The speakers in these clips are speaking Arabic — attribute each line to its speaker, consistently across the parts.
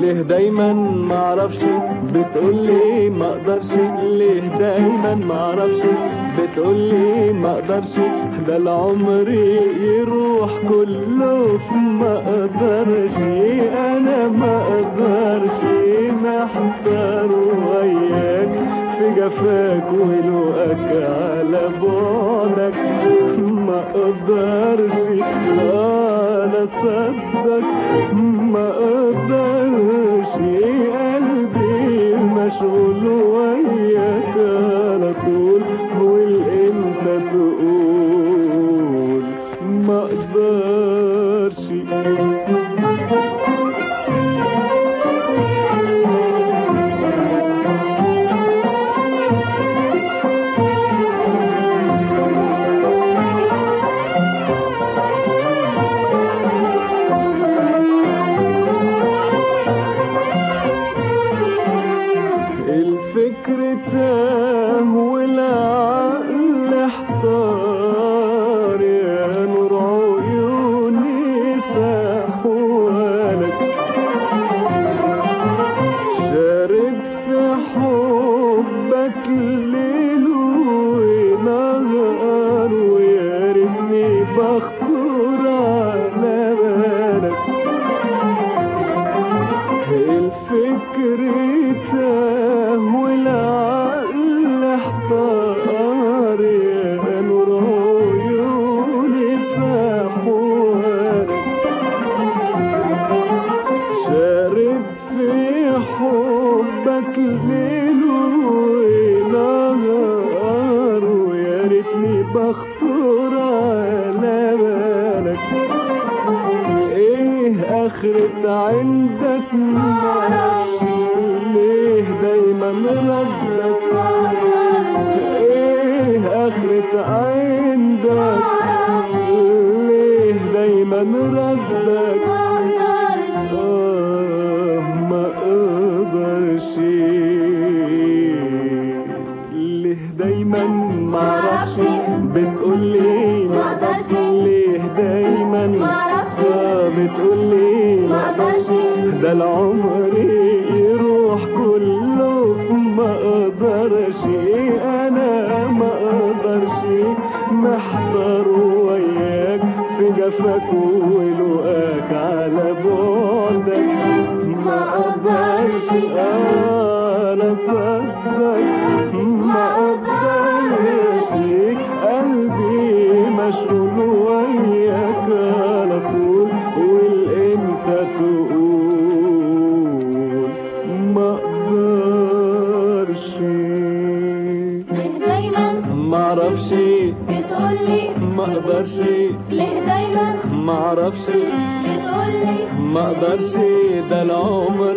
Speaker 1: ليه دايما معرفش بتقولي ما أقدرش. ليه دايما معرفش بتقولي ما أقدرش ده العمر يروح كله ما أقدرش. أنا ما أقدرش محتار وياك في جفاك ولوقك على بعدك. ما أقدرش ولا صدق. ما أقدرش قلبي مشغول وياك. خطا ردك آه ما أقدرش ليه دايما معرفش بتقولي ما أقدرش ليه دايما آه بتقولي ما أقدرش ده العمر يروح كله ما أقدرش أنا ما أقدرش محتار وياك. في جفاك ولقاك على بعدك ما أقدرش أنا صدق ما أقدرش قلبي مشغول وياك على طول والامتى تقول ما
Speaker 2: أقدرش دايما
Speaker 1: معرفش
Speaker 2: بتقولي
Speaker 1: ما أقدرش.
Speaker 2: ليه دايما؟
Speaker 1: معرفش
Speaker 2: بتقولي.
Speaker 1: ما أقدرش. ده العمر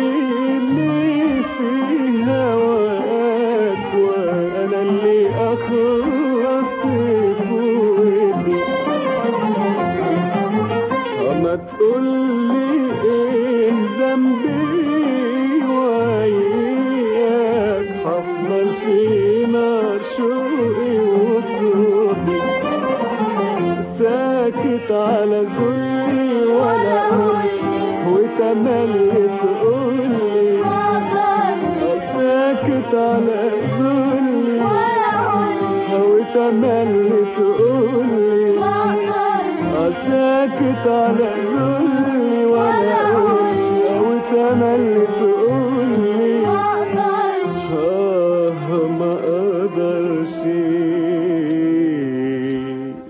Speaker 1: وتملي تقولي ساكت على تقولي ساكت على ذلي ولا أقول وتملي تقولي آه ما أقدرش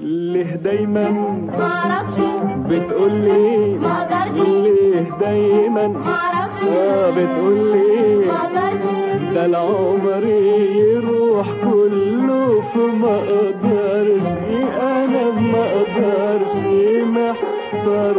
Speaker 1: ليه دايما بتقولي ليه دايما. آه بتقولي ده العمر يروح كله فما أقدرش أنا ما أقدرش محتار؟